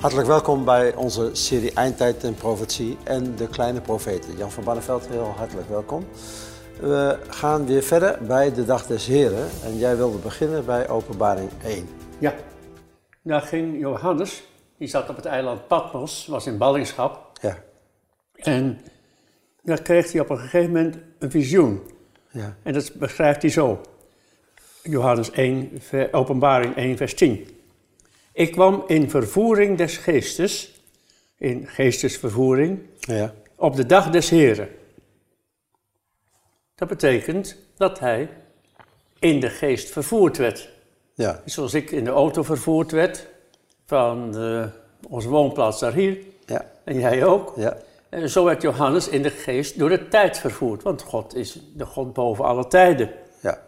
Hartelijk welkom bij onze serie Eindtijd en Profetie en de Kleine Profeten. Jan van Barneveld, heel hartelijk welkom. We gaan weer verder bij de Dag des Heren en jij wilde beginnen bij Openbaring 1. Ja, daar ging Johannes, die zat op het eiland Patmos, was in ballingschap. Ja, En daar kreeg hij op een gegeven moment een visioen. ja, En dat beschrijft hij zo. Johannes 1, ver- openbaring 1, vers 10. Ik kwam in vervoering des geestes, in geestesvervoering, ja, op de dag des Heren. Dat betekent dat hij in de geest vervoerd werd. ja, Zoals ik in de auto vervoerd werd van eh, onze woonplaats naar hier. ja, En jij ook. ja, En zo werd Johannes in de geest door de tijd vervoerd. Want God is de God boven alle tijden. ja.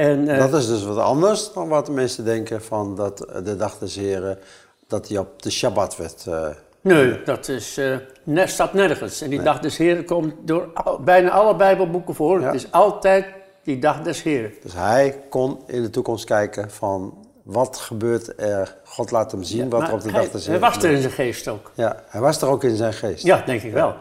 En eh, Dat is dus wat anders dan wat de mensen denken van dat de Dag des Heren, dat die op de Shabbat werd. eh, nee, dat is, ne- staat nergens. En die dag des Heren komt door al- bijna alle Bijbelboeken voor. Ja. Het is altijd die dag des Heren. Dus hij kon in de toekomst kijken van wat gebeurt er. God laat hem zien wat er op de hij, Dag des hij Heren was er in zijn geest ook. Ja, hij was er ook in zijn geest. Ja, denk ik wel.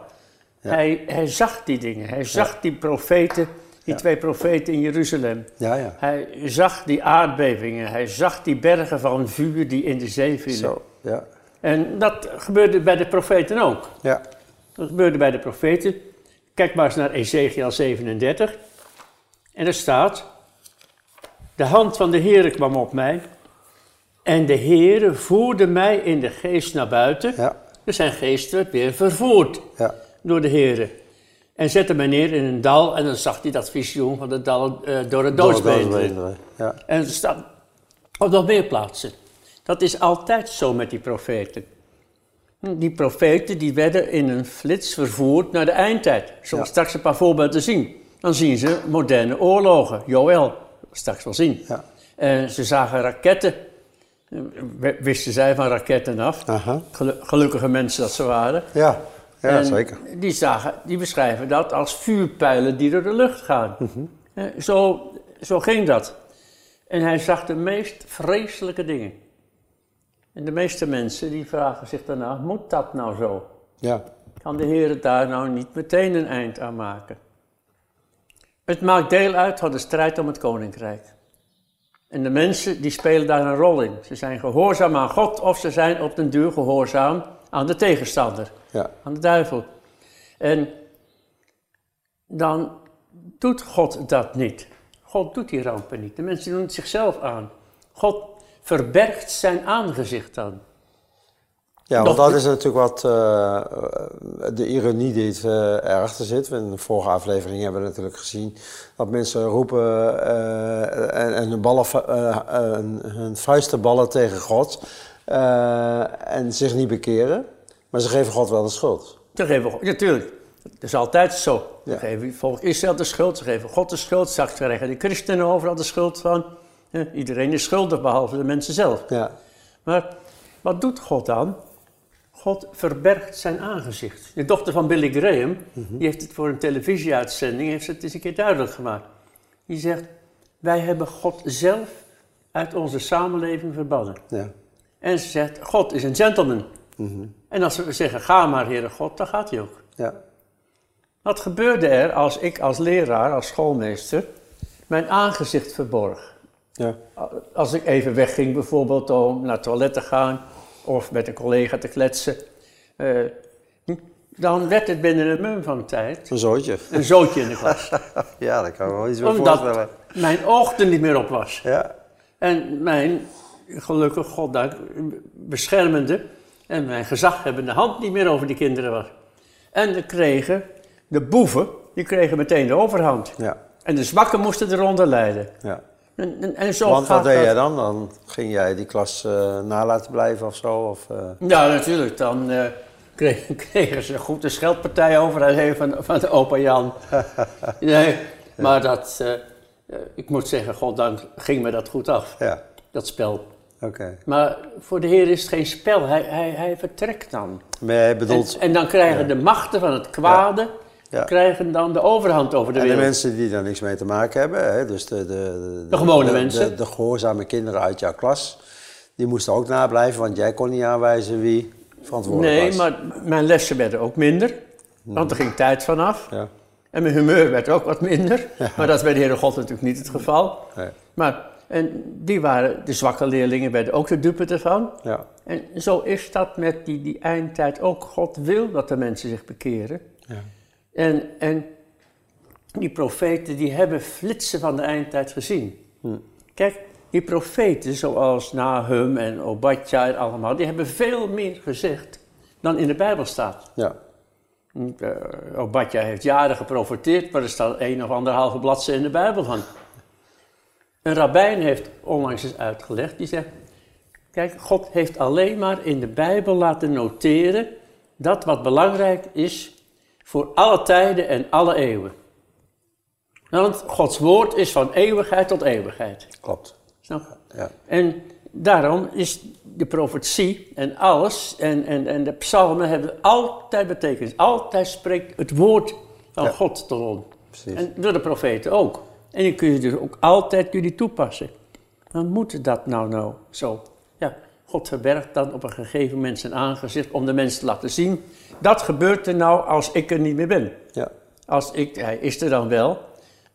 Hij, hij zag die dingen. Hij zag die profeten, die twee profeten in Jeruzalem. ja, ja. Hij zag die aardbevingen. Hij zag die bergen van vuur die in de zee vielen. Zo, ja, En dat gebeurde bij de profeten ook. ja, Dat gebeurde bij de profeten. Kijk maar eens naar Ezekiel 37. En er staat: De hand van de Heere kwam op mij. En de Heere voerde mij in de geest naar buiten. ja, Dus zijn geest werd weer vervoerd ja, door de Heere. En zette mij neer in een dal. En dan zag hij dat visioen van de dal eh, door het doodsbeenderen. Ja, En staat op nog meer plaatsen. Dat is altijd zo met die profeten. Die profeten die werden in een flits vervoerd naar de eindtijd. Ja. straks een paar voorbeelden zien. Dan zien ze moderne oorlogen. Joël, straks wel zien. ja, En ze zagen raketten. W- Wisten zij van raketten af. aha. Gelu- Gelukkige mensen dat ze waren. Ja, ja En zeker. Die, zagen, die beschrijven dat als vuurpijlen die door de lucht gaan. Mhm. Zo, zo ging dat. En hij zag de meest vreselijke dingen. En de meeste mensen die vragen zich daarna, moet dat nou zo? Ja, Kan de Heer het daar nou niet meteen een eind aan maken? Het maakt deel uit van de strijd om het koninkrijk. En de mensen die spelen daar een rol in. Ze zijn gehoorzaam aan God of ze zijn op den duur gehoorzaam aan de tegenstander ja, aan de duivel. En dan doet God dat niet. God doet die rampen niet. De mensen doen het zichzelf aan. God verbergt zijn aangezicht dan. ja want dat is natuurlijk wat eh, de ironie die het, eh, erachter zit. In de vorige aflevering hebben we natuurlijk gezien dat mensen roepen eh, en, en hun, ballen, eh, eh, hun- hun vuisten ballen tegen God eh, en zich niet bekeren. Maar ze geven God wel de schuld. Ze geven God, natuurlijk. Dat is altijd zo. Ze Ja. geven volk Israël de schuld, ze geven God de schuld. Straks krijgen de christenen overal de schuld van. Iedereen is schuldig, behalve de mensen zelf. Ja, Maar wat doet God dan? God verbergt zijn aangezicht. De dochter van Billy Graham, die heeft het voor een televisieuitzending, heeft het eens een keer duidelijk gemaakt. Die zegt, wij hebben God zelf uit onze samenleving verbannen. ja, En ze zegt, God is een gentleman. En als we zeggen, ga maar Heere God, dan gaat hij ook. ja, Wat gebeurde er als ik als leraar, als schoolmeester, mijn aangezicht verborg? ja, Als ik even wegging, bijvoorbeeld om naar het toilet te gaan of met een collega te kletsen, eh, dan werd het binnen een mum van tijd een zootje. een zootje in de klas. Ja, daar kan wel iets bij Omdat voorstellen. mijn oog er niet meer op was. Ja, En mijn, gelukkig, goddank, beschermende en mijn gezaghebbende hand niet meer over die kinderen was. En de kregen, de boeven, die kregen meteen de overhand. ja, En de zwakken moesten eronder lijden. ja. En, en, en zo Want wat deed dat. jij dan? Dan ging jij die klas eh na laten blijven of zo? Of, eh, Ja, natuurlijk. Dan eh, kregen, kregen ze goed een scheldpartij over van, van de opa Jan. nee, maar dat, ik moet zeggen, goddank ging me dat goed af, ja, dat spel. Oké. Maar voor de Heer is het geen spel, hij, hij, hij vertrekt dan. Maar bedoelt... en dan krijgen de machten van het kwade, Ja. krijgen dan de overhand over de En de wereld. mensen die daar niks mee te maken hebben, hè, dus de, de, de, De gewone de, mensen. De, de gehoorzame kinderen uit jouw klas, die moesten ook nablijven, want jij kon niet aanwijzen wie verantwoordelijk Nee, was. maar mijn lessen werden ook minder. Want er ging tijd vanaf. Ja, En mijn humeur werd ook wat minder. Maar dat is bij de Heere God natuurlijk niet het geval. nee, Maar, en die waren, de zwakke leerlingen werden ook de dupe ervan. ja, En zo is dat met die, die eindtijd ook. God wil dat de mensen zich bekeren. ja. En, en die profeten die hebben flitsen van de eindtijd gezien. Hm. Kijk, die profeten zoals Nahum en Obadja en allemaal, die hebben veel meer gezegd dan in de Bijbel staat. ja. Uh, Obadja heeft jaren geprofeteerd, maar er staat één of anderhalve bladzijde in de Bijbel van. Een rabbijn heeft onlangs eens uitgelegd, die zegt, kijk, God heeft alleen maar in de Bijbel laten noteren dat wat belangrijk is voor alle tijden en alle eeuwen. Want Gods woord is van eeuwigheid tot eeuwigheid. klopt. Snap? Ja, En daarom is de profetie en alles en, en, en de psalmen hebben altijd betekenis. Altijd spreekt het woord van Ja. God tot ons. precies. En door de profeten ook. En die kun je dus ook altijd jullie toepassen. Dan moet dat nou nou zo. Ja, God verbergt dan op een gegeven moment zijn aangezicht om de mensen te laten zien. Dat gebeurt er nou als ik er niet meer ben. Ja, Als ik, hij is er dan wel,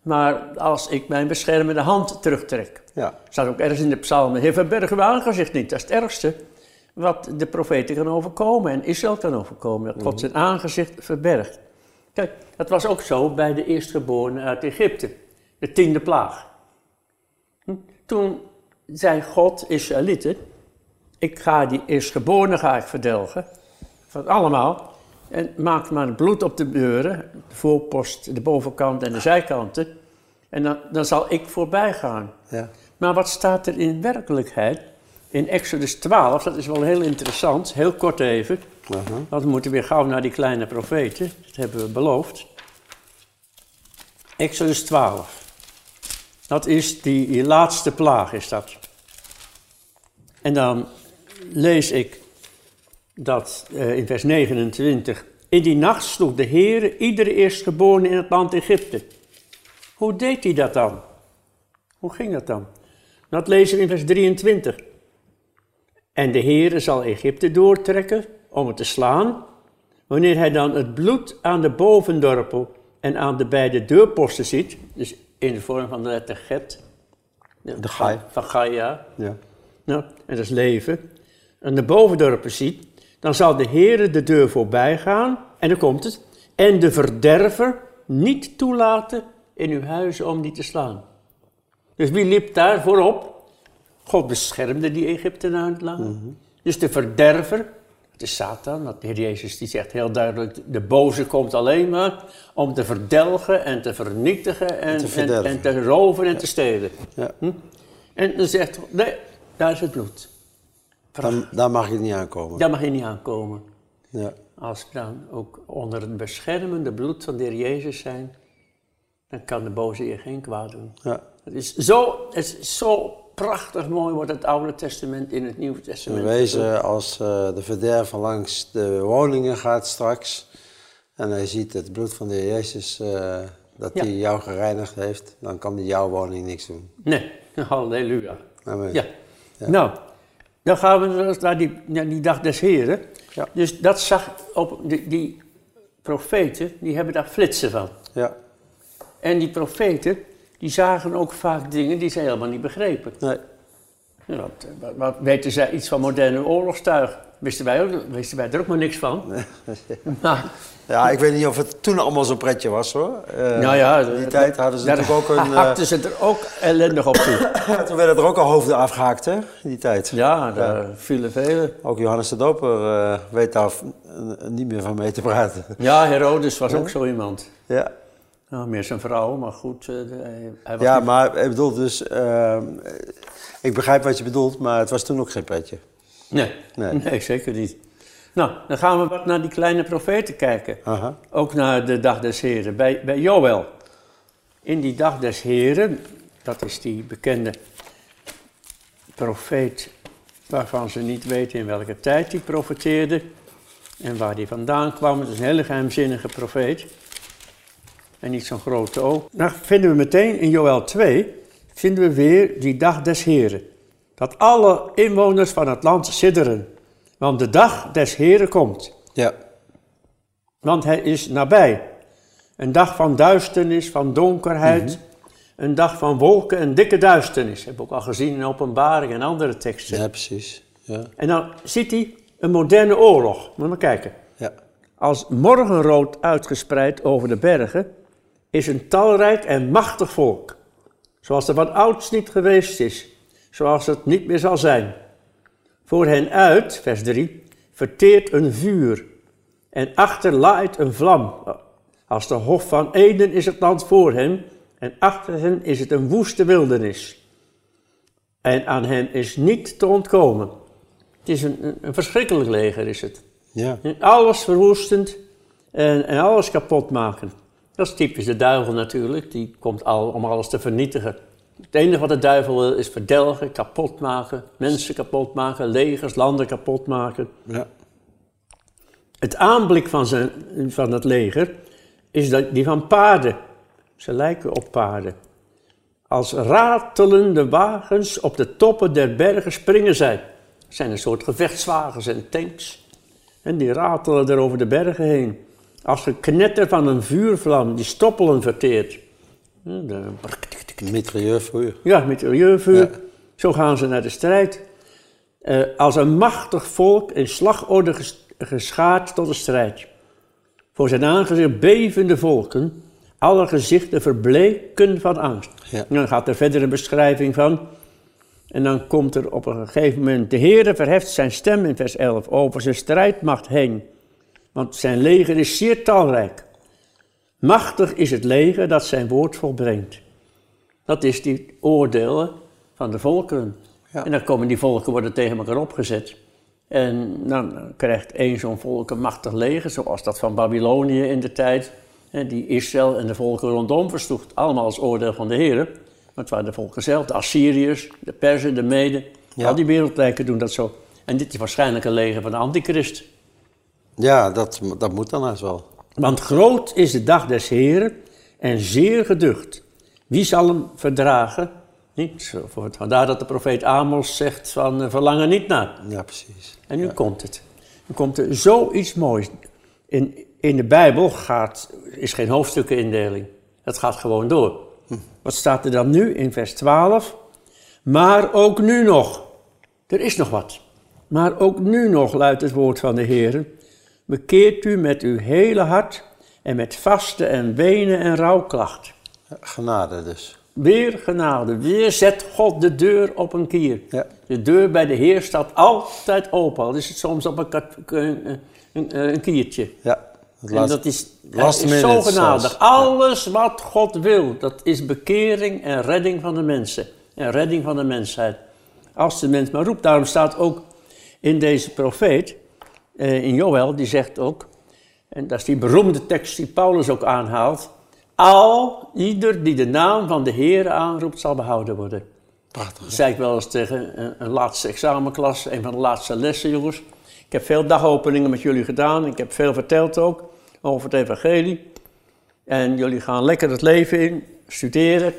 maar als ik mijn beschermende hand terugtrek. ja, staat ook ergens in de psalmen. Heer, verberg uw aangezicht niet. Dat is het ergste wat de profeten kan overkomen en Israël kan overkomen. Dat God zijn aangezicht verbergt. Kijk, dat was ook zo bij de eerstgeborenen uit Egypte. De tiende plaag. Hm? Toen zei God, Israëlieten, ik ga die eerstgeborenen ga ik verdelgen. Van allemaal. En maak maar bloed op de deuren, de voorpost, de bovenkant en de zijkanten. En dan, dan zal ik voorbij gaan. ja. Maar wat staat er in werkelijkheid? In Exodus 12, dat is wel heel interessant, heel kort even. Aha. Want we moeten weer gauw naar die kleine profeten, dat hebben we beloofd. Exodus 12. Dat is die, laatste plaag, is dat. En dan lees ik dat eh, in vers 29. In die nacht sloeg de Heer iedere eerstgeborene in het land Egypte. Hoe deed hij dat dan? Hoe ging dat dan? Dat lezen we in vers 23. En de Heere zal Egypte doortrekken om het te slaan, wanneer hij dan het bloed aan de bovendorpel en aan de beide deurposten ziet, dus in de vorm van de letter get, De gai. van Gaia, Ja, nou, en dat is leven, en de bovendorpen ziet, dan zal de Heere de deur voorbij gaan, en dan komt het, en de verderver niet toelaten in uw huizen om die te slaan. Dus wie liep daar voorop? God beschermde die Egyptenaren lang. Dus de verderver, het is Satan, want de Heer Jezus die zegt heel duidelijk, de boze komt alleen maar om te verdelgen en te vernietigen en, te en, te roven en te stelen. ja. Hm? En dan zegt nee, daar is het bloed. Dan, daar mag je niet aankomen. Daar mag je niet aankomen. Ja, Als we dan ook onder het beschermende bloed van de Heer Jezus zijn, dan kan de boze je geen kwaad doen. ja, Het is zo, het is zo prachtig mooi wordt het Oude Testament in het Nieuwe Testament. wezen als eh, de verderver langs de woningen gaat straks en hij ziet het bloed van de Heer Jezus, eh, dat Ja. hij jou gereinigd heeft, dan kan hij jouw woning niks doen. Nee, halleluja. Amen. Ja. Nou, dan gaan we naar die, naar die dag des Heren. Ja. Dus dat zag op die, die profeten, die hebben daar flitsen van. Ja, En die profeten, die zagen ook vaak dingen die ze helemaal niet begrepen. nee, Ja, wat, wat, wat weten zij iets van moderne oorlogstuig? Wisten wij, ook, wisten wij er ook maar niks van. Maar, Ja, ik weet niet of het toen allemaal zo pretje was hoor. Eh, nou ja, in die tijd hadden ze natuurlijk ook een. eh, hakten ze er ook ellendig op toe. toen werden er ook al hoofden afgehaakt, hè? In die tijd. Ja, daar vielen velen. Ook Johannes de Doper eh, weet daar eh, niet meer van mee te praten. Ja, Herodes was ook zo iemand. Ja, Nou, meer zijn vrouw, maar goed, eh, hij, was ja niet- maar ik bedoel dus. eh, ik begrijp wat je bedoelt, maar het was toen ook geen pretje. Nee, nee. Nee. zeker niet. Nou, dan gaan we wat naar die kleine profeten kijken. Aha. Ook naar de dag des Heren, bij, bij Joël. In die dag des Heren, dat is die bekende profeet waarvan ze niet weten in welke tijd hij profeteerde en waar hij vandaan kwam. Het is een hele geheimzinnige profeet. En niet zo'n grote ook. Dan vinden we meteen in Joël 2, vinden we weer die dag des Heren. dat alle inwoners van het land sidderen. Want de dag des Heren komt. Ja. Want hij is nabij. Een dag van duisternis, van donkerheid. Een dag van wolken en dikke duisternis. Heb ik ook al gezien in openbaring en andere teksten. Ja, precies. Ja. En dan ziet hij een moderne oorlog. Moet maar kijken. Ja. Als morgenrood uitgespreid over de bergen is een talrijk en machtig volk. Zoals er van ouds niet geweest is. Zoals het niet meer zal zijn. Voor hen uit, vers 3, verteert een vuur. En achter laait een vlam. Als de hof van Eden is het land voor hen. En achter hen is het een woeste wildernis. En aan hen is niet te ontkomen. Het is een, een, een verschrikkelijk leger, is het. Ja. En Alles verwoestend en, en alles kapot maken. Dat is typisch de duivel natuurlijk. Die komt al om alles te vernietigen. Het enige wat de duivel wil is verdelgen, kapot maken, mensen kapot maken, legers, landen kapot maken. Ja. Het aanblik van, zijn, van het leger is dat, die van paarden. Ze lijken op paarden. Als ratelende wagens op de toppen der bergen springen zij. Het zijn een soort gevechtswagens en tanks. En die ratelen er over de bergen heen. Als geknetter van een vuurvlam die stoppelen verteert. Ja, de- Mitrailleurvuur. Ja, met milieuvuur. Ja. Zo gaan ze naar de strijd. Eh, als een machtig volk in slagorde ges- geschaard tot de strijd. Voor zijn aangezicht bevende volken, alle gezichten verbleken van angst. Ja. En dan gaat er verder een beschrijving van. En dan komt er op een gegeven moment, de Heere verheft zijn stem in vers 11 over zijn strijdmacht heen. Want zijn leger is zeer talrijk. Machtig is het leger dat zijn woord volbrengt. Dat is die oordelen van de volkeren. Ja. En dan komen die volken worden tegen elkaar opgezet. En dan krijgt één zo'n volk een machtig leger, zoals dat van Babylonië in de tijd. Die Israël en de volken rondom versloeg. Allemaal als oordeel van de Heer. Maar het waren de volken zelf, de Assyriërs, de Perzen, de Meden. Ja. Al die wereldrijken doen dat zo. En dit is waarschijnlijk een leger van de Antichrist. Ja, dat, dat moet dan haast wel. Want groot is de dag des Heren en zeer geducht. Wie zal hem verdragen? Niet zo. Vandaar dat de profeet Amos zegt van eh, verlang er niet naar. Ja, precies. En nu komt het. Nu komt er zoiets moois. In, in de Bijbel gaat, is geen hoofdstukken-indeling. Het gaat gewoon door. Wat staat er dan nu in vers 12? Maar ook nu nog. Er is nog wat. Maar ook nu nog luidt het woord van de Heer. Bekeert u met uw hele hart en met vasten en wenen en rouwklacht. Genade dus. Weer genade, weer zet God de deur op een kier. Ja. De deur bij de Heer staat altijd open, al is het soms op een, een, een, een, kiertje. Ja. Het En dat is, zo genadig. Alles wat God wil, dat is bekering en redding van de mensen. En redding van de mensheid. Als de mens maar roept. Daarom staat ook in deze profeet, in Joël, die zegt ook, en dat is die beroemde tekst die Paulus ook aanhaalt, al ieder die de naam van de Heer aanroept, zal behouden worden. Prachtig. Dat zei ik wel eens tegen een, een laatste examenklas, een van de laatste lessen, jongens. Ik heb veel dagopeningen met jullie gedaan. Ik heb veel verteld ook over het evangelie. En jullie gaan lekker het leven in, studeren.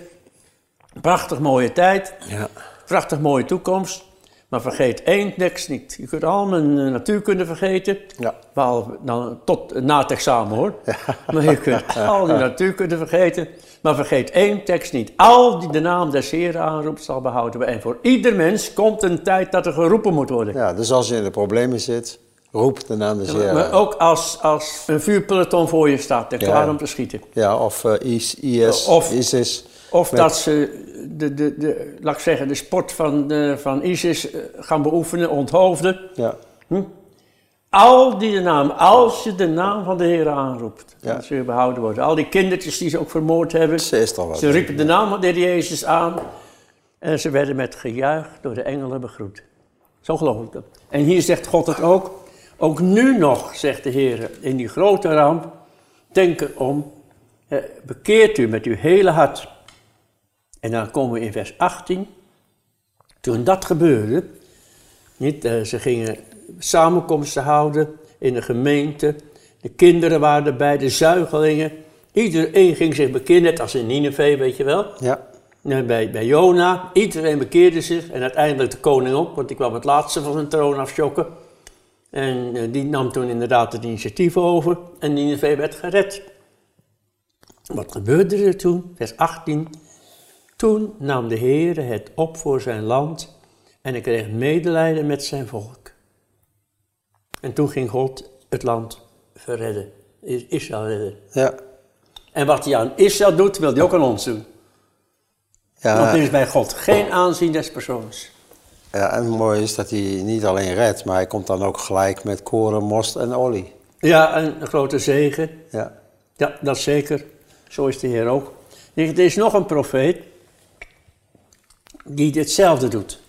Prachtig mooie tijd, Ja. prachtig mooie toekomst. Maar vergeet één tekst niet. Je kunt allemaal een natuurkunde vergeten. Ja. Behalve dan tot na het examen hoor. Maar je kunt al die natuurkunde vergeten. Maar vergeet één tekst niet. Al die de naam des Heren aanroept zal behouden. En voor ieder mens komt een tijd dat er geroepen moet worden. ja, dus als je in de problemen zit, roep de naam des Heren. maar ook als, als een vuurpeloton voor je staat en klaar om te schieten. Ja, of eh, IS, IS, Of- ISIS. Of Met- dat ze de, de, de, laat ik zeggen, de sport van, de, van ISIS eh, gaan beoefenen, onthoofden. Ja. Al die de naam, als je de naam van de Heer aanroept, Ja. dan zul je behouden worden. Al die kindertjes die ze ook vermoord hebben, Ze is toch wat. ze riepen de naam van de Heer Jezus aan en ze werden met gejuich door de engelen begroet. Zo geloof ik dat. En hier zegt God het ook. Ook nu nog, zegt de Heer, in die grote ramp, denk erom, eh, bekeert u met uw hele hart. En dan komen we in vers 18. Toen dat gebeurde, niet, eh, ze gingen samenkomsten houden in de gemeente. De kinderen waren erbij, de zuigelingen. Iedereen ging zich bekeren, net als in Nineveh, weet je wel. Ja. bij, bij Jona. Iedereen bekeerde zich en uiteindelijk de koning ook, want die kwam het laatste van zijn troon afschokken. En eh, die nam toen inderdaad het initiatief over en Nineveh werd gered. Wat gebeurde er toen? Vers 18. Toen nam de Heer het op voor zijn land en hij kreeg medelijden met zijn volk. En toen ging God het land verredden, Israël redden. Ja. En wat hij aan Israël doet, wil hij ook aan ons doen. Ja, Want er is bij God geen aanzien des persoons. ja, en het mooie is dat hij niet alleen redt, maar hij komt dan ook gelijk met koren, most en olie. Ja, een, een grote zegen. Ja. Ja, dat zeker. Zo is de Heer ook. Er is nog een profeet die hetzelfde doet.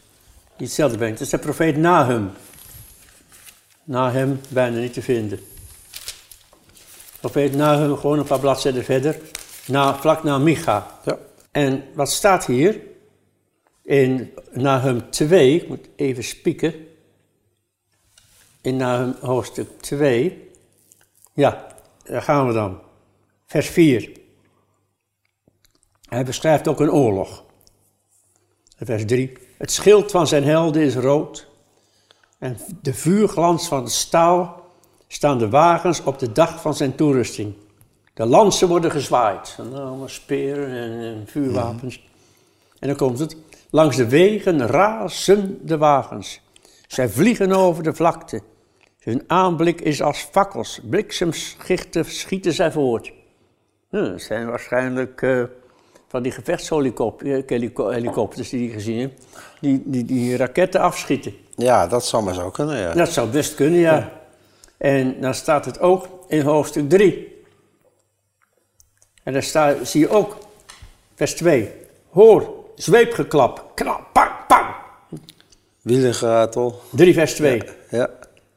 Die hetzelfde brengt. Dat is de profeet Nahum. Nahum bijna niet te vinden. Profeet Nahum, gewoon een paar bladzijden verder. Na, vlak na Micha. Ja. En wat staat hier? In Nahum 2, ik moet even spieken. In Nahum hoofdstuk 2. Ja, daar gaan we dan. Vers 4. Hij beschrijft ook een oorlog. Vers 3. Het schild van zijn helden is rood. En de vuurglans van het staal staan de wagens op de dag van zijn toerusting. De lansen worden gezwaaid. En allemaal speren en, en vuurwapens. En dan komt het. Langs de wegen razen de wagens. Zij vliegen over de vlakte. Hun aanblik is als fakkels. Bliksemschichten schieten zij voort. Dat zijn waarschijnlijk eh, van die gevechtshelikopters die je gezien hebt. Die, die, die raketten afschieten. ja, dat zou maar zo kunnen, ja. Dat zou best kunnen, ja. En dan staat het ook in hoofdstuk 3. En daar sta, zie je ook, vers 2. Hoor, zweepgeklap, knap, pang, pang. Wielengeratel. 3 vers 2. Ja.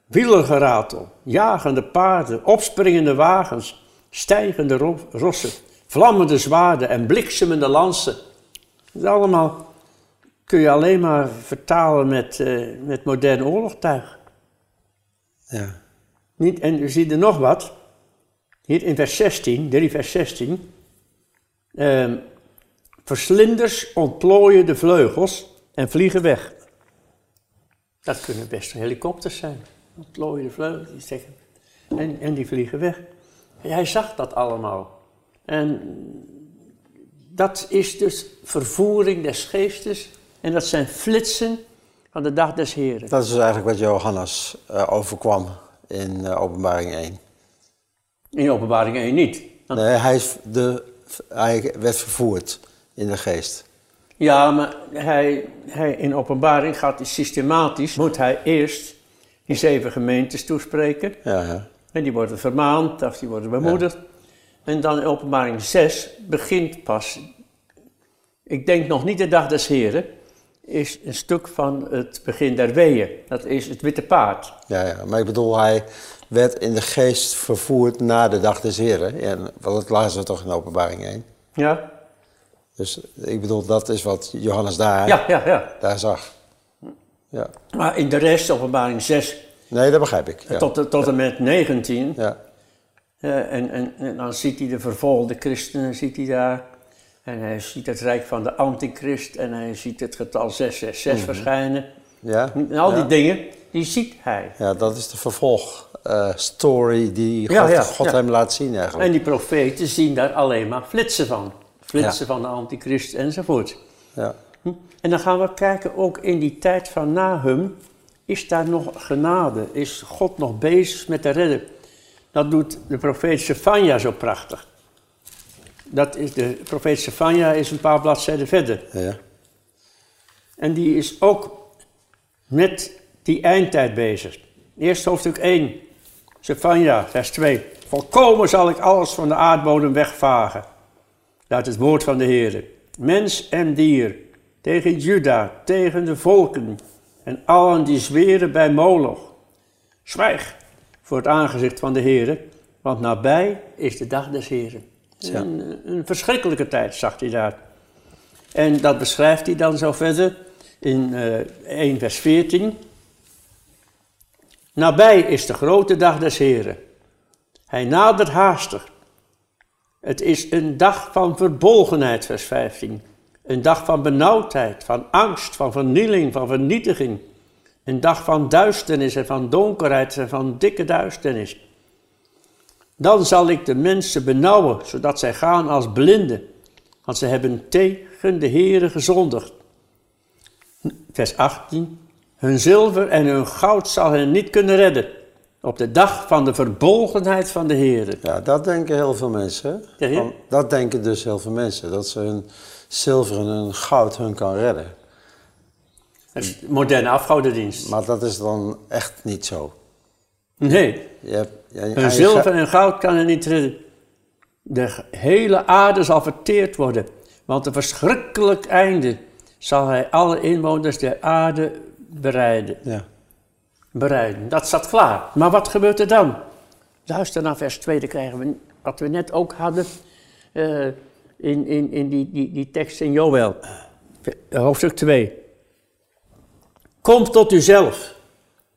Wielengeratel, jagende paarden, opspringende wagens, stijgende ro- rossen, vlammende zwaarden en bliksemende lansen. Dat allemaal kun je alleen maar vertalen met, eh, met modern oorlogtuig. Ja. Niet, en je ziet er nog wat. Hier in vers 16, 3 vers 16. ehm, verslinders ontplooien de vleugels en vliegen weg. Dat kunnen best helikopters zijn. Ontplooien de vleugels die zeggen, en, en die vliegen weg. En hij zag dat allemaal. En dat is dus vervoering des geestes. En dat zijn flitsen van de dag des Heren. Dat is eigenlijk wat Johannes eh, overkwam in eh, openbaring 1. In openbaring 1 niet. Want- Nee, hij, is de, hij werd vervoerd in de geest. Ja, maar hij, hij, in openbaring gaat hij systematisch, moet hij eerst die zeven gemeentes toespreken. Ja, ja. En die worden vermaand of die worden bemoedigd. En dan in openbaring 6 begint pas, ik denk nog niet de dag des Heren, is een stuk van het begin der weeën. Dat is het witte paard. Ja, ja, maar ik bedoel, hij werd in de geest vervoerd naar de dag des Heren. En, want dat lazen we toch in openbaring 1. Ja, Dus ik bedoel, dat is wat Johannes daar, ja, ja. ja. daar zag. Ja. Maar in de rest, openbaring 6 Nee, dat begrijp ik. Ja. tot, tot en met 19, Ja. Eh, en, en, en dan ziet hij de vervolgde christenen ziet hij daar. En hij ziet het rijk van de antichrist. En hij ziet het getal 666 verschijnen. Ja? En al die Mhm. dingen, die ziet hij. Ja, dat is de vervolgstory die God, Ja, ja, God hem laat zien eigenlijk. En die profeten zien daar alleen maar flitsen van. Flitsen van de antichrist enzovoort. Ja. Hm? En dan gaan we kijken, ook in die tijd van Nahum, is daar nog genade? Is God nog bezig met te redden? Dat doet de profeet Sefania zo prachtig. Dat is de profeet Sefania is een paar bladzijden verder. Ja. En die is ook met die eindtijd bezig. Eerst hoofdstuk 1, Sefania, vers 2. Volkomen zal ik alles van de aardbodem wegvagen. Laat het woord van de Heer. Mens en dier, tegen Juda, tegen de volken en allen die zweren bij Moloch. Zwijg voor het aangezicht van de Heer, want nabij is de dag des Heren. Ja. Een, een verschrikkelijke tijd, zag hij daar. En dat beschrijft hij dan zo verder in eh 1 vers 14. Nabij is de grote dag des Heren. Hij nadert haastig. Het is een dag van verbolgenheid, vers 15. Een dag van benauwdheid, van angst, van vernieling, van vernietiging. Een dag van duisternis en van donkerheid en van dikke duisternis. Dan zal ik de mensen benauwen, zodat zij gaan als blinden, want ze hebben tegen de Heere gezondigd. Vers 18. Hun zilver en hun goud zal hen niet kunnen redden. Op de dag van de verbolgenheid van de Heer. Ja, dat denken heel veel mensen. Dat denken dus heel veel mensen. Dat ze hun zilver en hun goud hun kan redden. Moderne afgodendienst. Maar dat is dan echt niet zo. Nee, Je hebt, je- zilver en goud kan hen niet redden. De hele aarde zal verteerd worden. Want een verschrikkelijk einde zal hij alle inwoners der aarde bereiden. Ja. bereiden. Dat staat klaar. Maar wat gebeurt er dan? Luister naar vers 2, dan krijgen we wat we net ook hadden eh, in, in, in die, die, die tekst in Joël, hoofdstuk 2. Kom tot uzelf.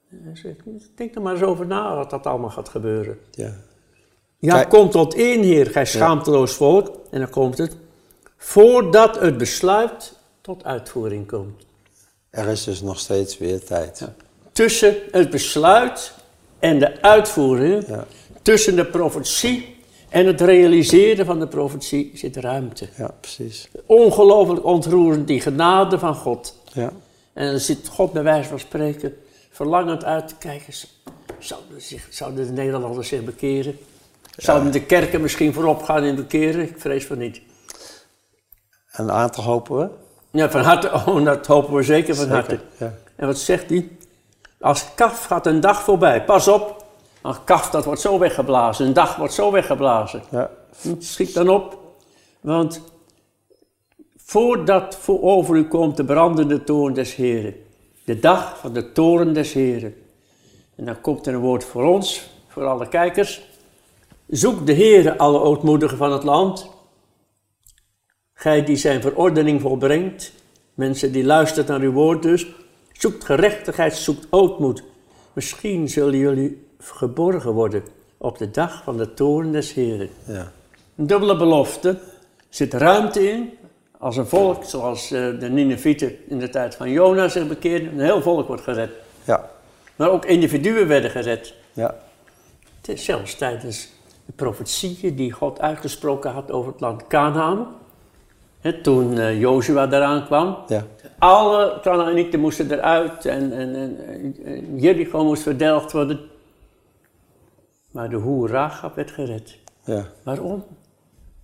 Hij zegt, Denk er maar eens over na wat dat allemaal gaat gebeuren. ja. Ja, kom tot één Heer, gij schaamteloos volk. En dan komt het. Voordat het besluit tot uitvoering komt. Er is dus nog steeds weer tijd. tussen het besluit en de uitvoering, Ja. tussen de profetie en het realiseren van de profetie zit ruimte. Ja, precies. Ongelooflijk ontroerend, die genade van God. Ja. En dan zit God bij wijze van spreken verlangend uit te kijken. Zouden, zich, zouden de Nederlanders zich bekeren? Zouden de kerken misschien voorop gaan in bekeren? Ik vrees van niet. Een aantal hopen we. Ja, van harte, oh, dat hopen we zeker van harte. Ja. En wat zegt hij? Als kaf gaat een dag voorbij. Pas op. Een kaf dat wordt zo weggeblazen. Een dag wordt zo weggeblazen. Ja. Hm, Schiet dan op. Want voordat voor over u komt de brandende toorn des Heren. De dag van de toren des Heren. En dan komt er een woord voor ons, voor alle kijkers. Zoek de Heere, alle ootmoedigen van het land. Gij die zijn verordening volbrengt. Mensen die luisteren naar uw woord dus. Zoekt gerechtigheid, zoekt ootmoed. Misschien zullen jullie geborgen worden op de dag van de toren des Heren. Ja. Een dubbele belofte. Er zit ruimte in. Als een volk, zoals eh, de Ninevieten in de tijd van Jona zich bekeerden, een heel volk wordt gered. Ja. Maar ook individuen werden gered. Ja. Zelfs tijdens de profetieën die God uitgesproken had over het land Canaan. Hè, toen Jozua daaraan kwam. Ja. Alle Canaanieten moesten eruit en, en, en, en Jericho moest verdelgd worden. Maar de hoer Rahab werd gered. Ja. Waarom?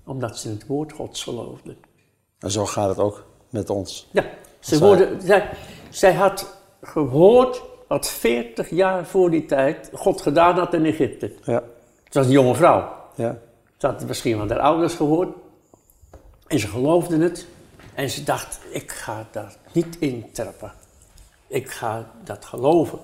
Omdat ze in het woord Gods geloofden. En zo gaat het ook met ons. Ja, ze Zij- worden, zij, zij had gehoord wat 40 jaar voor die tijd God gedaan had in Egypte. Ja. Het was een jonge vrouw. Ja. Ze had het misschien van haar ouders gehoord. En ze geloofden het. En ze dacht, ik ga daar niet intrappen. Ik ga dat geloven.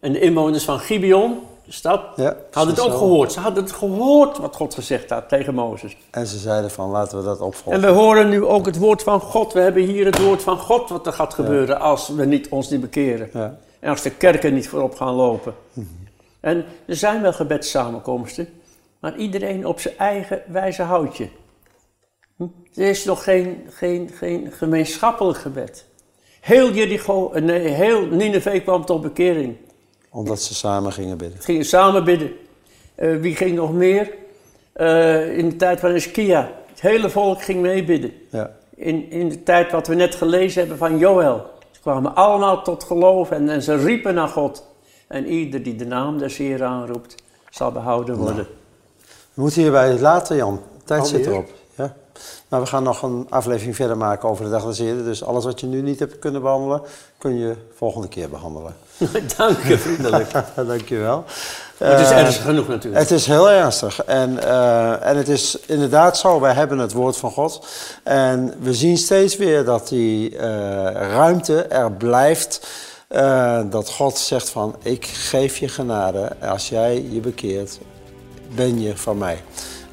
En de inwoners van Gibeon, de stad, Ja, hadden het ook zo. gehoord. Ze hadden het gehoord wat God gezegd had tegen Mozes. En ze zeiden van laten we dat opvolgen. En we horen nu ook het woord van God. We hebben hier het woord van God wat er gaat gebeuren als we niet, ons niet bekeren. Ja. En als de kerken niet voorop gaan lopen. En er zijn wel gebedssamenkomsten, maar iedereen op zijn eigen wijze houtje. Hm? Er is nog geen, geen, geen gemeenschappelijk gebed. Heel Jericho, eh, nee, heel Nineveh kwam tot bekering. Omdat ze samen gingen bidden. Ze gingen samen bidden. Eh, wie ging nog meer? Eh, in de tijd van Eskia. Het hele volk ging meebidden. Ja. In, in de tijd wat we net gelezen hebben van Joël. Ze kwamen allemaal tot geloof en, en ze riepen naar God. En ieder die de naam des Heer aanroept, zal behouden worden. We moeten hierbij het laten, Jan. Tijd zit erop. Maar we gaan nog een aflevering verder maken over de dag des Heren. Dus alles wat je nu niet hebt kunnen behandelen, kun je volgende keer behandelen. Dank je vriendelijk. Dankjewel. Maar het is Eh, ernstig genoeg natuurlijk. Het is heel ernstig. En, eh, en het is inderdaad zo, wij hebben het woord van God. En we zien steeds weer dat die eh, ruimte er blijft. dat God zegt van, ik geef je genade. Als jij je bekeert, ben je van mij.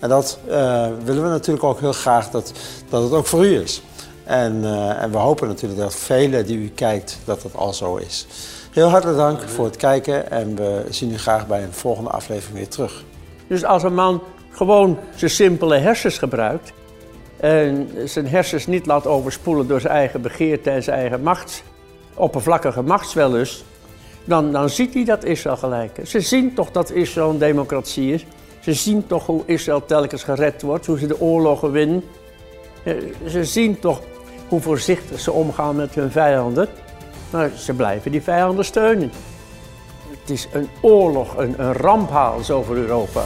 En dat eh, willen we natuurlijk ook heel graag dat, dat het ook voor u is. En, eh, en we hopen natuurlijk dat velen die u kijkt, dat dat al zo is. Heel hartelijk dank voor het kijken en we zien u graag bij een volgende aflevering weer terug. Dus als een man gewoon zijn simpele hersens gebruikt en zijn hersens niet laat overspoelen door zijn eigen begeerte en zijn eigen macht, oppervlakkige machtswellust, dan, dan ziet hij dat Israël gelijk. Ze zien toch dat Israël een democratie is. Ze zien toch hoe Israël telkens gered wordt, hoe ze de oorlogen winnen. Ze zien toch hoe voorzichtig ze omgaan met hun vijanden. Maar ze blijven die vijanden steunen. Het is een oorlog, een, een ramphaal over Europa.